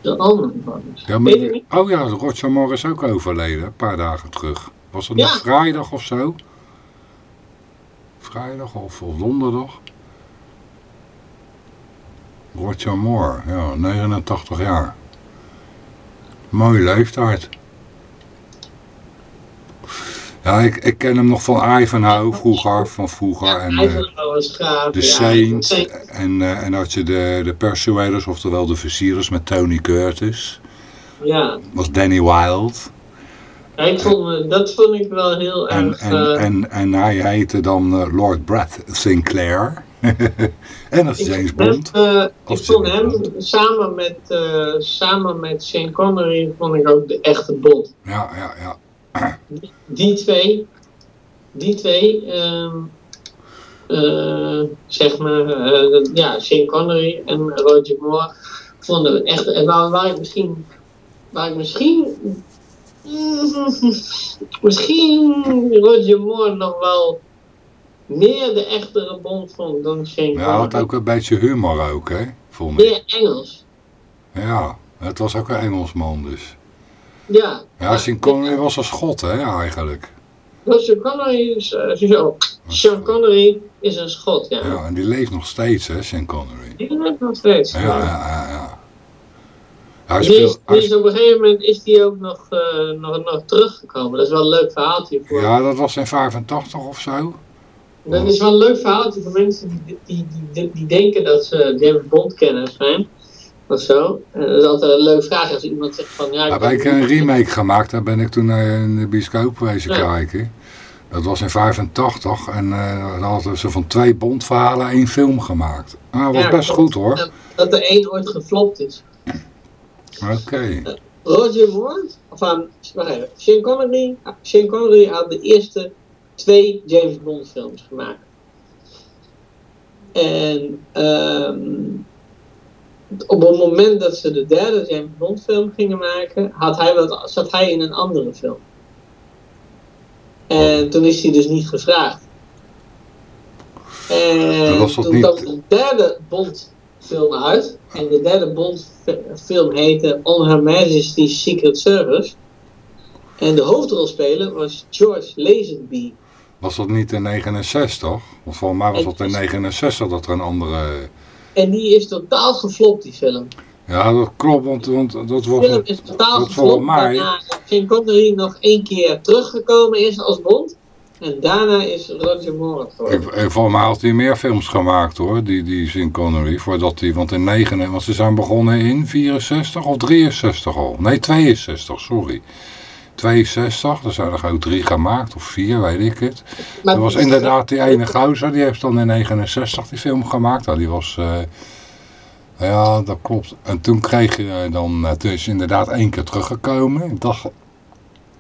De Allman Brothers. Ja, maar- oh ja, Roger Moore is ook overleden, een paar dagen terug. Was dat Ja. nog vrijdag of zo? Vrijdag of, of donderdag? Roger Moore, ja, 89 jaar. Mooie leeftijd. Ja, ik, ik ken hem nog van Ivanhoe vroeger, van vroeger. Ja, en, eh, gaaf. de ja, Saint Saint. en, eh, en had je de, de Persuaders, oftewel de Versierers met Tony Curtis. Ja, was Danny Wilde. Ja, ik vond, me- dat vond ik wel heel En, erg... en, eh, en, en hij heette dan eh, Lord Brad Sinclair. [LAUGHS] en dat is ik James heb, Bond. eh, ik vond hem Bond. samen met, eh, samen met Sean Connery vond ik ook de echte Bond. Ja, ja, ja. die twee, die twee, ehm, eh, zeg maar, eh, ja, Sean Connery en Roger Moore vonden we echt, en waar, waar ik misschien, waar ik misschien, misschien Roger Moore nog wel meer de echtere Bond vond dan Sean Maar hij had ook een beetje humor ook, hè? Vond ik. Meer Engels, Ja, het was ook een Engelsman dus. ja. Ja, Sean Connery was een schot, hè, eigenlijk. Roger Connery is, eh, Sean Connery is een schot, ja. Ja, en die leeft nog steeds, hè, Sean Connery. Die leeft nog steeds. Ja, ja, ja. ja. Hij Die is, die op een gegeven moment is die ook nog, eh, nog, nog teruggekomen. Dat is wel een leuk verhaaltje voor. ja, dat was in 85 of zo. Dat is wel een leuk verhaaltje voor mensen die, die, die, die denken dat ze James Bond zijn. Of zo. En dat is altijd een leuk vraag als iemand zegt van ja. Ik heb ik een remake gemaakt, daar ben ik toen naar in de bioscoop Ja. kijken. Dat was in 85 en eh dan hadden ze van twee Bondverhalen één film gemaakt. Ah, dat was Ja, best klopt. goed hoor. Dat, dat er één ooit geflopt is. Oké. Roger Moore, of aan, wacht even, Sean Connery, Sean Connery had de eerste twee James Bond films gemaakt. En ehm, op het moment dat ze de derde James Bond film gingen maken, had hij wat, zat hij in een andere film. En toen is hij dus niet gevraagd. En was dat toen niet- kwam de derde Bond film uit. En de derde Bond fi- film heette On Her Majesty's Secret Service. En de hoofdrolspeler was George Lazenby. Was dat niet in 69? Want volgens mij was dat in 69 dat er een andere... En die is totaal geflopt, die film. Ja, dat klopt, want, want dat De was... film is totaal dat geflopt. volgens mij- Waarna Sean Connery nog één keer teruggekomen is als Bond. En daarna is Roger Moore het geworden. Ik, volgens mij had hij meer films gemaakt hoor, die, die Sean Connery. Voordat hij, want in 9, want ze zijn begonnen in 64 of 63 al. Nee, 62, sorry. 62, er zijn er ook drie gemaakt, of vier, weet ik het. Maar Er was inderdaad die ene gozer, die heeft dan in 69 die film gemaakt. Nou, die was, eh, ja, dat klopt. En toen kreeg je dan, eh, toen is hij inderdaad één keer teruggekomen. Ik dacht,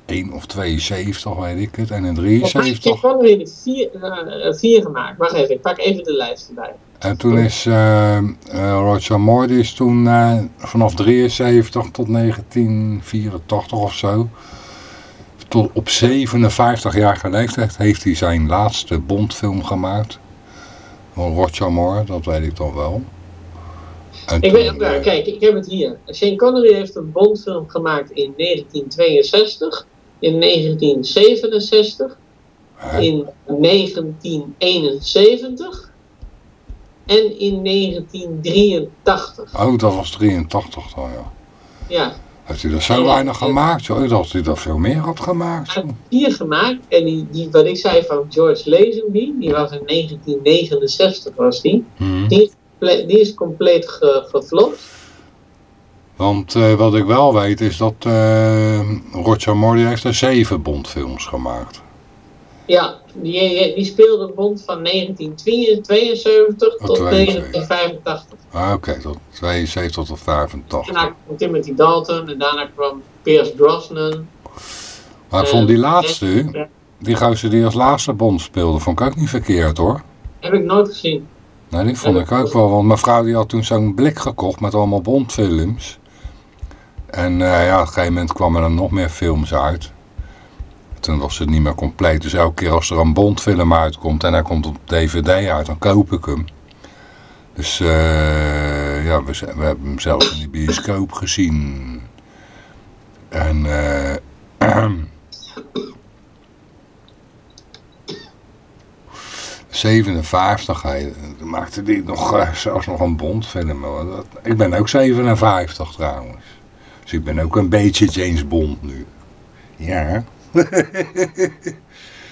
1 of 72, weet ik het. En heeft 73. Sean Connery er vier, eh, eh, vier gemaakt. Wacht even, ik pak even de lijst erbij. En toen is eh, Roger Moore, die is toen vanaf 73 tot 1984 of zo, tot op 57 jaar leeftijd, heeft hij zijn laatste Bondfilm gemaakt. Roger Moore, dat weet ik dan wel. En Ik weet, nou, kijk, ik heb het hier. Sean Connery heeft een Bondfilm gemaakt in 1962, in 1967, hè? in 1971 en in 1983. Oh, dat was 83 dan, ja. Ja, Heeft hij er zo weinig gemaakt, joh, dat hij er veel meer had gemaakt. hij heeft vier gemaakt. En die, die, wat ik zei van George Lazenby, die was in 1969 was die. Mhm. Die, die is compleet ge, geflopt. Want eh, wat ik wel weet is dat eh, Roger Moore heeft er zeven Bondfilms gemaakt. Ja, die, die speelde Bond van 1972 Oh, tot 72. 1985. Ah, Oké, tot 72 tot 85. Daarna kwam Timothy Dalton en daarna kwam Pierce Brosnan. Maar ik Eh, vond die laatste, die gozer die als laatste Bond speelde, vond ik ook niet verkeerd hoor. heb ik nooit gezien. Nee, die vond ik ook wel, want mijn vrouw die had toen zo'n blik gekocht met allemaal Bondfilms. En eh, ja, op een gegeven moment kwamen er nog meer films uit. Toen was het niet meer compleet. Dus elke keer als er een Bondfilm uitkomt en hij komt op DVD uit, dan koop ik hem. Dus eh, ja, we, we hebben hem zelfs in de bioscoop gezien. En eh [CLEARS THROAT] 57, hij maakte die nog, zelfs nog een Bondfilm. Ik ben ook 57 trouwens. Dus ik ben ook een beetje James Bond nu. Ja.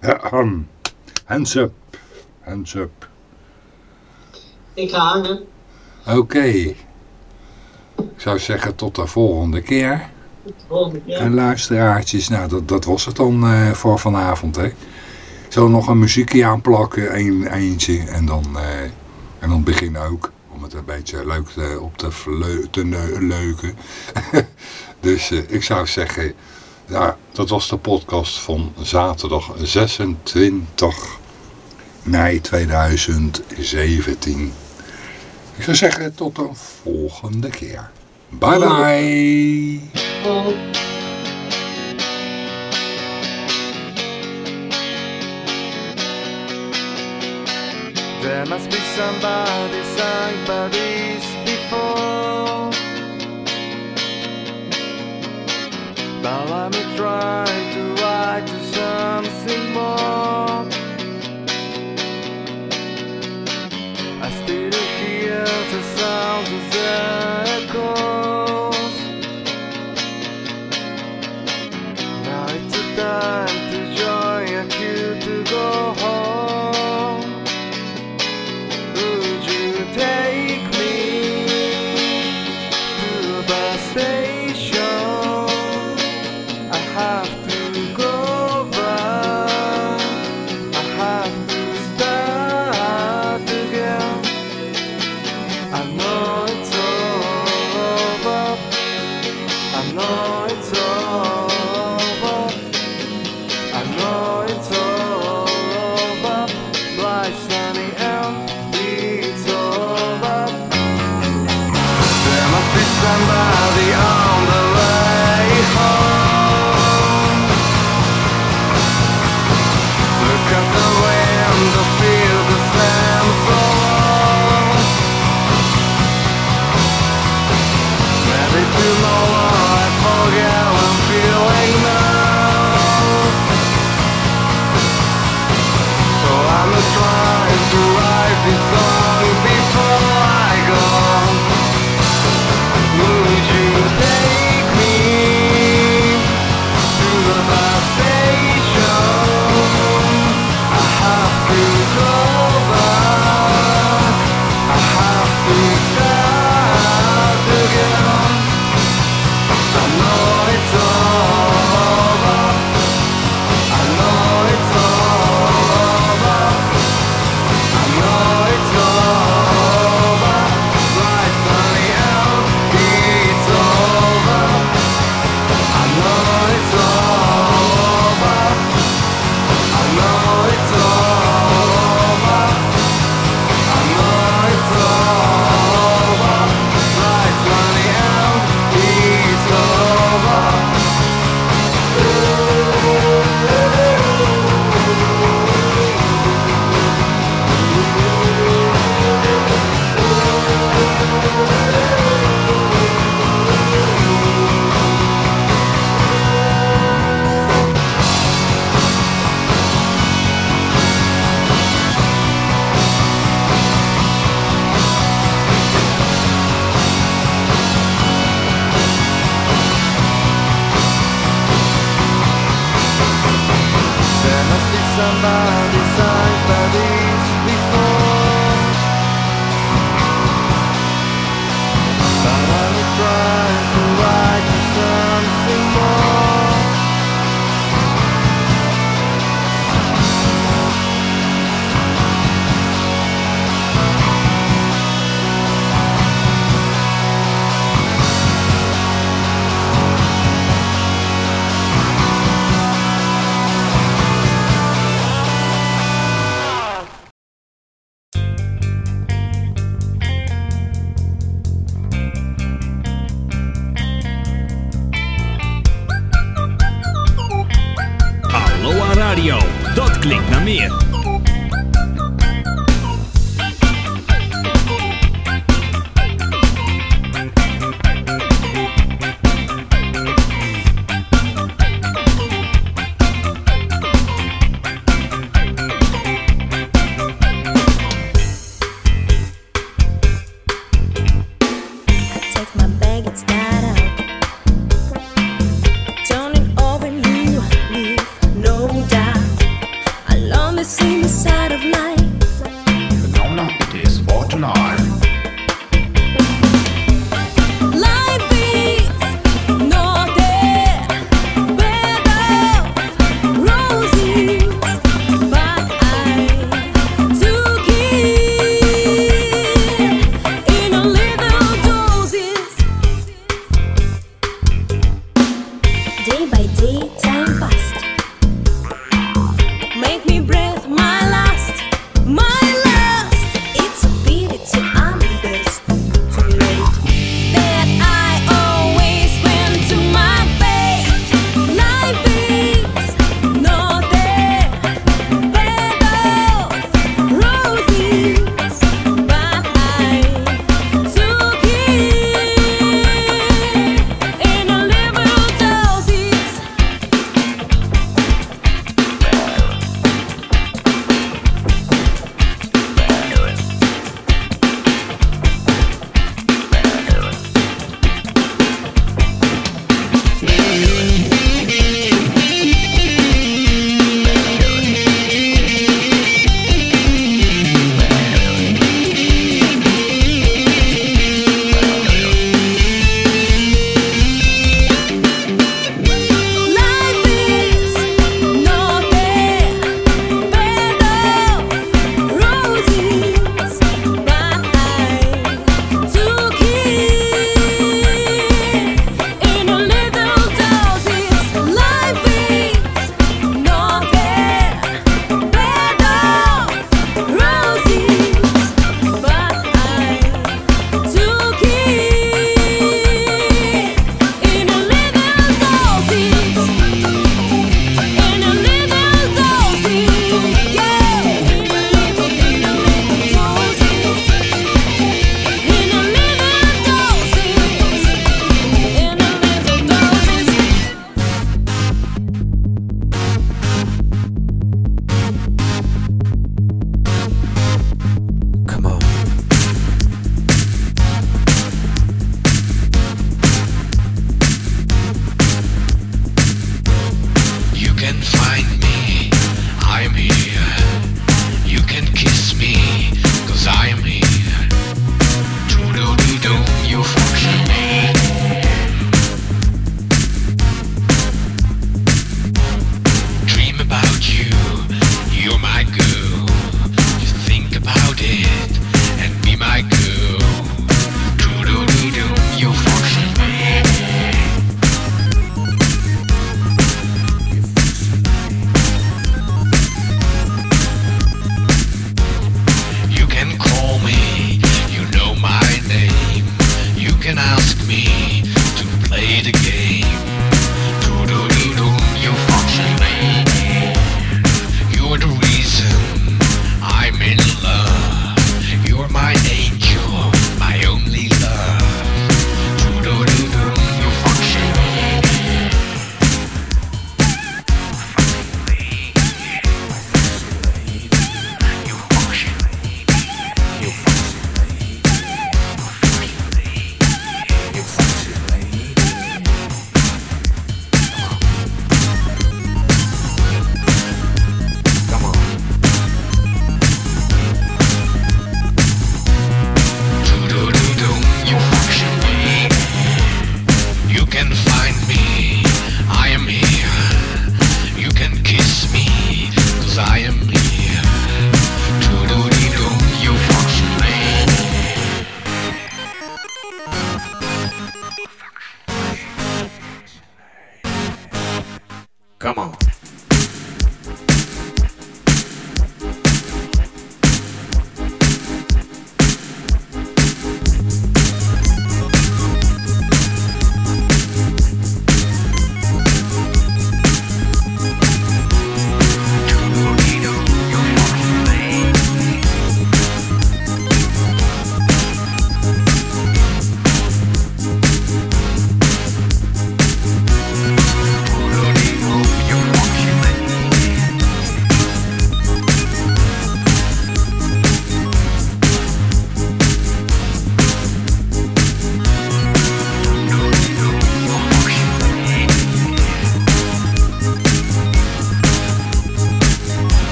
Ahem. [LAUGHS] Hands up. Hands up. Ik ga hangen. Oké. Ik zou zeggen tot de volgende keer. Volgende keer. En luisteraartjes, nou dat, dat was het dan eh, voor vanavond. Hè. Ik zal nog een muziekje aanplakken, een, eentje. En dan, eh, en dan beginnen ook. Het een beetje leuk te, op te, te leuken. [LAUGHS] dus eh, ik zou zeggen, ja, dat was de podcast van zaterdag 26 mei 2017. Ik zou zeggen tot de volgende keer. Bye bye. There must be somebody, somebody's before. Now I'm trying to write to something more.